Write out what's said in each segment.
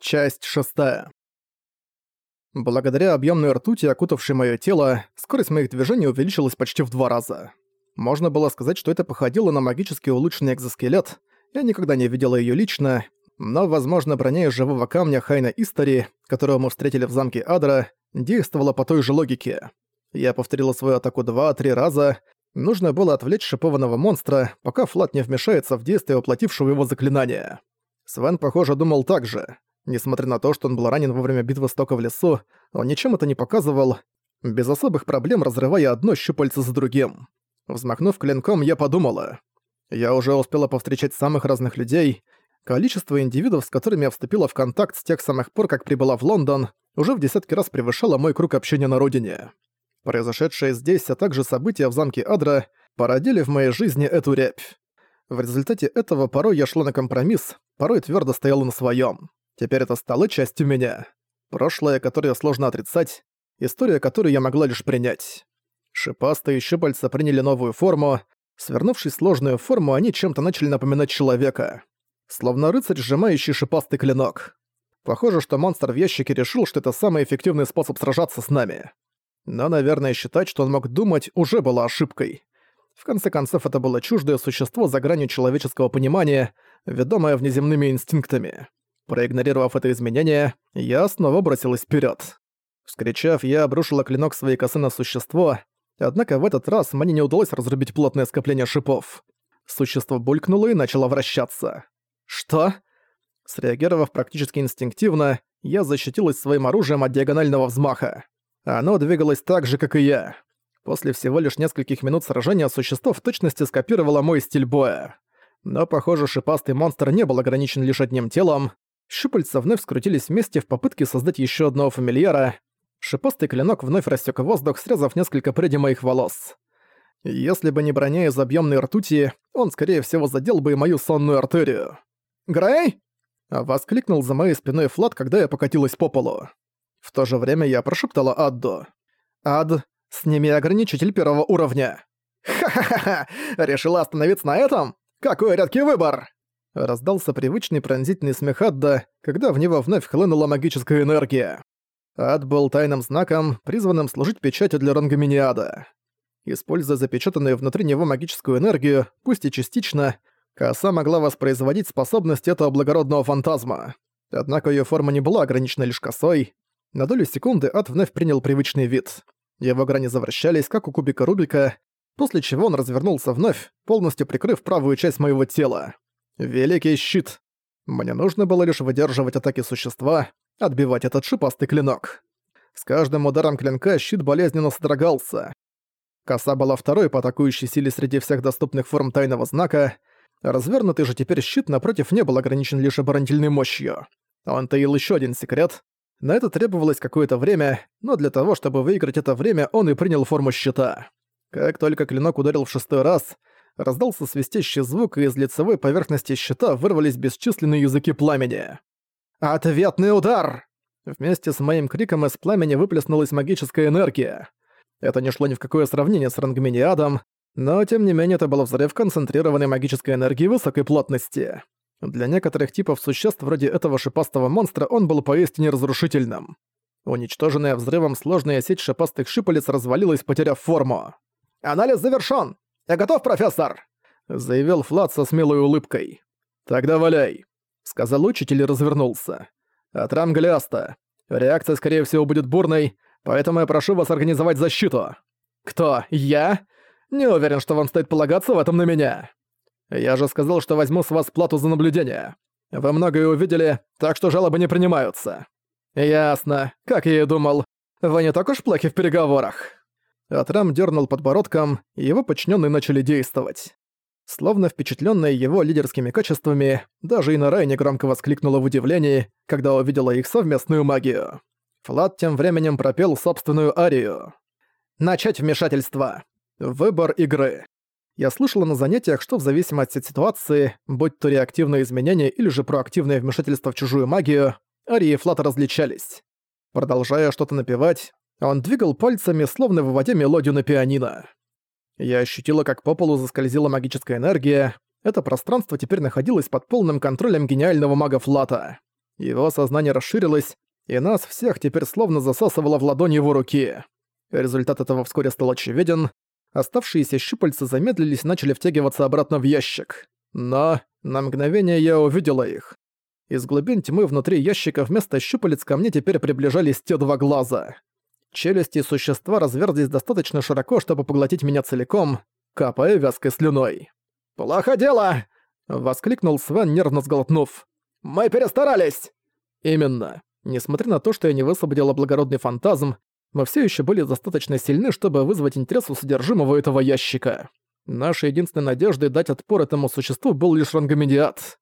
Часть шестая. Благодаря объемной ртути, окутавшей мое тело, скорость моих движений увеличилась почти в два раза. Можно было сказать, что это походило на магически улучшенный экзоскелет. Я никогда не видела ее лично, но, возможно, броня из живого камня Хайна Истори, которую мы встретили в замке Адра, действовала по той же логике. Я повторила свою атаку два-три раза. Нужно было отвлечь шипованного монстра, пока Флат не вмешается в действие воплотившего его заклинания. Свен, похоже, думал так же. Несмотря на то, что он был ранен во время битвы стока в лесу, он ничем это не показывал, без особых проблем разрывая одно щупальце за другим. Взмахнув клинком, я подумала. Я уже успела повстречать самых разных людей. Количество индивидов, с которыми я вступила в контакт с тех самых пор, как прибыла в Лондон, уже в десятки раз превышало мой круг общения на родине. Произошедшие здесь, а также события в замке Адра породили в моей жизни эту рябь. В результате этого порой я шла на компромисс, порой твердо стояла на своем. Теперь это стало частью меня. Прошлое, которое сложно отрицать, история, которую я могла лишь принять. Шипастые щупальца приняли новую форму. Свернувшись в сложную форму, они чем-то начали напоминать человека. Словно рыцарь, сжимающий шипастый клинок. Похоже, что монстр в ящике решил, что это самый эффективный способ сражаться с нами. Но, наверное, считать, что он мог думать, уже было ошибкой. В конце концов, это было чуждое существо за гранью человеческого понимания, ведомое внеземными инстинктами. Проигнорировав это изменение, я снова бросилась вперед. Вскричав, я обрушила клинок своей косы на существо, однако в этот раз мне не удалось разрубить плотное скопление шипов. Существо булькнуло и начало вращаться. «Что?» Среагировав практически инстинктивно, я защитилась своим оружием от диагонального взмаха. Оно двигалось так же, как и я. После всего лишь нескольких минут сражения существо в точности скопировало мой стиль боя. Но, похоже, шипастый монстр не был ограничен лишь одним телом. Щупальца вновь скрутились вместе в попытке создать еще одного фамильяра. Шипастый клинок вновь рассек воздух, срезав несколько прядей моих волос. Если бы не броня из объемной ртути, он, скорее всего, задел бы и мою сонную артерию. «Грей!» — воскликнул за моей спиной Флат, когда я покатилась по полу. В то же время я прошептала Адду. «Ад, сними ограничитель первого уровня!» «Ха-ха-ха! Решила остановиться на этом? Какой редкий выбор!» Раздался привычный пронзительный смех Адда, когда в него вновь хлынула магическая энергия. Ад был тайным знаком, призванным служить печатью для Рангаминиада. Используя запечатанную внутри него магическую энергию, пусть и частично, коса могла воспроизводить способность этого благородного фантазма. Однако ее форма не была ограничена лишь косой. На долю секунды ад вновь принял привычный вид. Его грани завращались, как у кубика Рубика, после чего он развернулся вновь, полностью прикрыв правую часть моего тела. Великий щит. Мне нужно было лишь выдерживать атаки существа, отбивать этот шипастый клинок. С каждым ударом клинка щит болезненно содрогался. Коса была второй по атакующей силе среди всех доступных форм тайного знака. Развернутый же теперь щит напротив не был ограничен лишь оборонительной мощью. Он таил еще один секрет. На это требовалось какое-то время, но для того, чтобы выиграть это время, он и принял форму щита. Как только клинок ударил в шестой раз, раздался свистящий звук, и из лицевой поверхности щита вырвались бесчисленные языки пламени. «Ответный удар!» Вместе с моим криком из пламени выплеснулась магическая энергия. Это не шло ни в какое сравнение с рангмениадом, но тем не менее это был взрыв концентрированной магической энергии высокой плотности. Для некоторых типов существ вроде этого шипастого монстра он был поистине разрушительным. Уничтоженная взрывом сложная сеть шипастых шипалец развалилась, потеряв форму. «Анализ завершён! «Я готов, профессор!» — заявил Флат со смелой улыбкой. «Тогда валяй», — сказал учитель и развернулся. «Атрам Гляста. Реакция, скорее всего, будет бурной, поэтому я прошу вас организовать защиту». «Кто? Я? Не уверен, что вам стоит полагаться в этом на меня. Я же сказал, что возьму с вас плату за наблюдение. Вы многое увидели, так что жалобы не принимаются». «Ясно. Как я и думал. Вы не так уж плохи в переговорах». Атрам дернул подбородком, и его подчиненные начали действовать. Словно впечатленная его лидерскими качествами, даже Инарай негромко воскликнула в удивлении, когда увидела их совместную магию. Флат тем временем пропел собственную арию. «Начать вмешательство. Выбор игры». Я слышала на занятиях, что в зависимости от ситуации, будь то реактивное изменение или же проактивное вмешательство в чужую магию, арии Флата различались. Продолжая что-то напевать, он двигал пальцами, словно выводя мелодию на пианино. Я ощутила, как по полу заскользила магическая энергия. Это пространство теперь находилось под полным контролем гениального мага Флата. Его сознание расширилось, и нас всех теперь словно засасывало в ладонь его руки. Результат этого вскоре стал очевиден. Оставшиеся щупальца замедлились и начали втягиваться обратно в ящик. Но на мгновение я увидела их. Из глубин тьмы внутри ящика вместо щупалец ко мне теперь приближались те два глаза. Челюсти существа разверзлись достаточно широко, чтобы поглотить меня целиком, капая вязкой слюной. «Плохо дело!» — воскликнул Свен, нервно сглотнув. «Мы перестарались!» «Именно. Несмотря на то, что я не высвободила благородный фантазм, мы все еще были достаточно сильны, чтобы вызвать интерес у содержимого этого ящика. Нашей единственной надеждой дать отпор этому существу был лишь рангомедиат.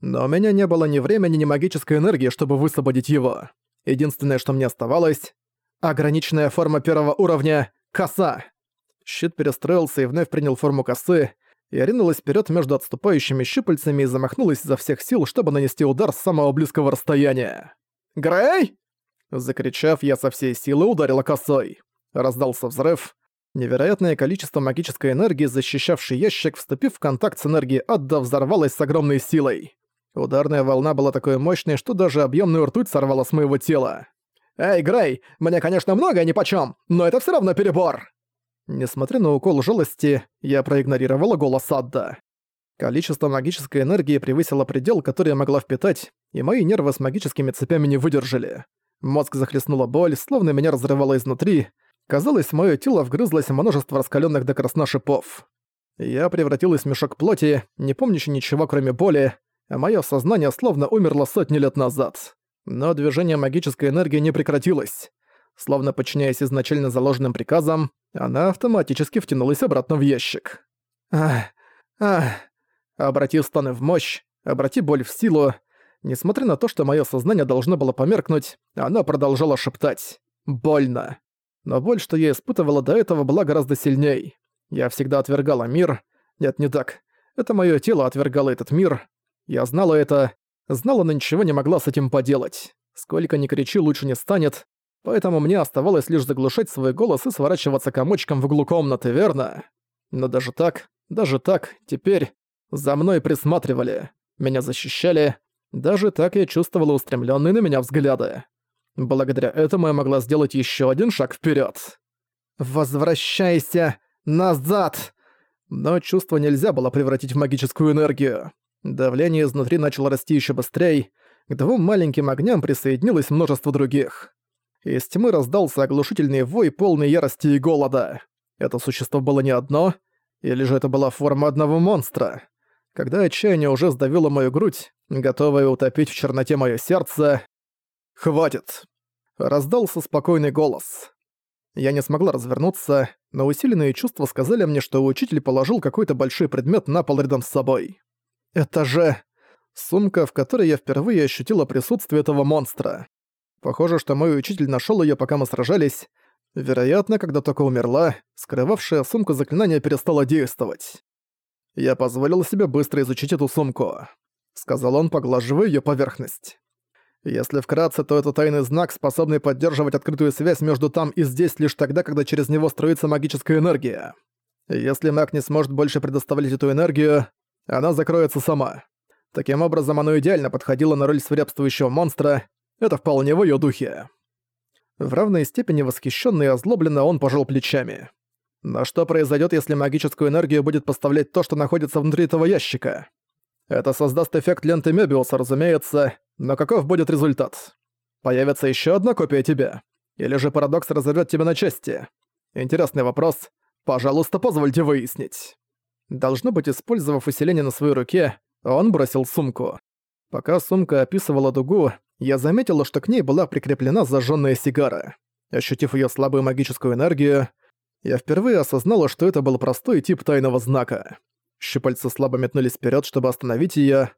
Но у меня не было ни времени, ни магической энергии, чтобы высвободить его. Единственное, что мне оставалось — ограниченная форма первого уровня — коса. Щит перестроился и вновь принял форму косы, и ринулась вперед между отступающими щупальцами и замахнулась изо всех сил, чтобы нанести удар с самого близкого расстояния. «Грей!» Закричав, я со всей силы ударила косой. Раздался взрыв. Невероятное количество магической энергии, защищавший ящик, вступив в контакт с энергией Адда, взорвалось с огромной силой. Ударная волна была такой мощной, что даже объемную ртуть сорвала с моего тела. «Эй, Грей, мне, конечно, многое нипочём, но это все равно перебор!» Несмотря на укол жалости, я проигнорировала голос Адда. Количество магической энергии превысило предел, который я могла впитать, и мои нервы с магическими цепями не выдержали. Мозг захлестнула боль, словно меня разрывало изнутри. Казалось, в моё тело вгрызлось множество раскалённых до красна шипов. Я превратилась в мешок плоти, не помнящий ничего кроме боли, а моё сознание словно умерло сотни лет назад. Но движение магической энергии не прекратилось. Словно подчиняясь изначально заложенным приказам, она автоматически втянулась обратно в ящик. Ах, ах, Обрати станы в мощь, обрати боль в силу. Несмотря на то, что мое сознание должно было померкнуть, она продолжала шептать. «Больно». Но боль, что я испытывала до этого, была гораздо сильней. Я всегда отвергала мир. Нет, не так. Это мое тело отвергало этот мир. Я знала это, знала, но ничего не могла с этим поделать. Сколько ни кричи, лучше не станет. Поэтому мне оставалось лишь заглушать свой голос и сворачиваться комочком в углу комнаты, верно? Но даже так, даже так, теперь за мной присматривали, меня защищали. Даже так я чувствовала устремленные на меня взгляды. Благодаря этому я могла сделать еще один шаг вперед. «Возвращайся назад!» Но чувство нельзя было превратить в магическую энергию. Давление изнутри начало расти еще быстрее. К двум маленьким огням присоединилось множество других. Из тьмы раздался оглушительный вой, полный ярости и голода. Это существо было не одно, или же это была форма одного монстра? когда отчаяние уже сдавило мою грудь, готовое утопить в черноте мое сердце. «Хватит!» — раздался спокойный голос. Я не смогла развернуться, но усиленные чувства сказали мне, что учитель положил какой-то большой предмет на пол рядом с собой. Это же... Сумка, в которой я впервые ощутила присутствие этого монстра. Похоже, что мой учитель нашел ее, пока мы сражались. Вероятно, когда только умерла, скрывавшая сумку заклинания перестала действовать. Я позволил себе быстро изучить эту сумку», — сказал он, поглаживая ее поверхность. «Если вкратце, то это тайный знак, способный поддерживать открытую связь между там и здесь лишь тогда, когда через него строится магическая энергия. Если маг не сможет больше предоставлять эту энергию, она закроется сама. Таким образом, оно идеально подходило на роль свирепствующего монстра, это вполне в её духе». В равной степени восхищённый и озлобленно он пожал плечами. Но что произойдет, если магическую энергию будет поставлять то, что находится внутри этого ящика? Это создаст эффект ленты Мебиуса, разумеется, но каков будет результат? Появится еще одна копия тебя? Или же парадокс разорвет тебя на части? Интересный вопрос. Пожалуйста, позвольте выяснить. Должно быть, использовав усиление на своей руке, он бросил сумку. Пока сумка описывала дугу, я заметила, что к ней была прикреплена зажженная сигара. Ощутив ее слабую магическую энергию, я впервые осознала, что это был простой тип тайного знака. Щупальца слабо метнулись вперед, чтобы остановить ее.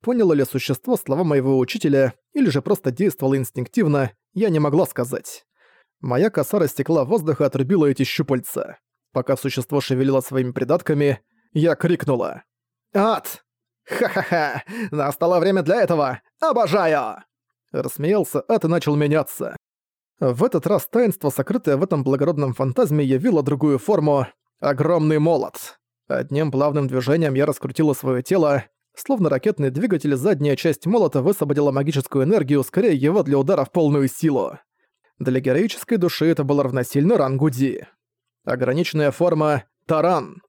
Поняло ли существо слова моего учителя, или же просто действовало инстинктивно, я не могла сказать. Моя коса растекла воздух и отрубила эти щупальца. Пока существо шевелило своими придатками, я крикнула. «Ад! Ха-ха-ха! Настало время для этого! Обожаю!» Рассмеялся Ад и начал меняться. В этот раз таинство, сокрытое в этом благородном фантазме, явило другую форму — огромный молот. Одним плавным движением я раскрутила свое тело, Словно ракетный двигатель, задняя часть молота высвободила магическую энергию, ускоряя его для удара в полную силу. Для героической души это было равносильно рангу Ди. Ограниченная форма — таран.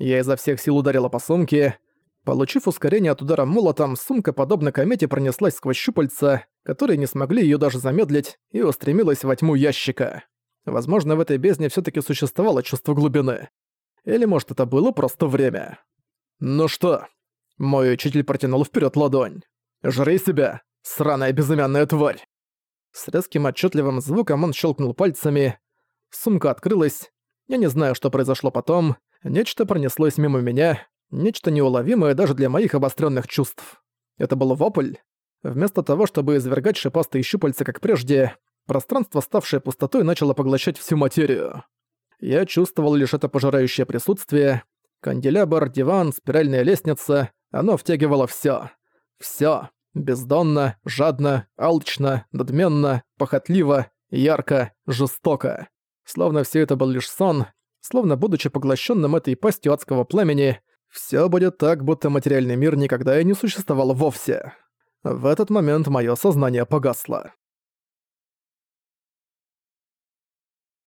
Я изо всех сил ударила по сумке. Получив ускорение от удара молотом, сумка, подобно комете, пронеслась сквозь щупальца, которые не смогли ее даже замедлить, и устремилась во тьму ящика. Возможно, в этой бездне все таки существовало чувство глубины. Или, может, это было просто время. «Ну что?» Мой учитель протянул вперед ладонь. «Жри себя, сраная безымянная тварь!» С резким отчетливым звуком он щелкнул пальцами. Сумка открылась. Я не знаю, что произошло потом. Нечто пронеслось мимо меня. Нечто неуловимое даже для моих обостренных чувств. Это был вопль. Вместо того, чтобы извергать шипастые щупальца, как прежде, пространство, ставшее пустотой, начало поглощать всю материю. Я чувствовал лишь это пожирающее присутствие. Канделябр, диван, спиральная лестница — оно втягивало всё. Всё. Бездонно, жадно, алчно, надменно, похотливо, ярко, жестоко. Словно все это был лишь сон, словно будучи поглощенным этой пастью адского пламени, все будет так, будто материальный мир никогда и не существовал вовсе. В этот момент мое сознание погасло.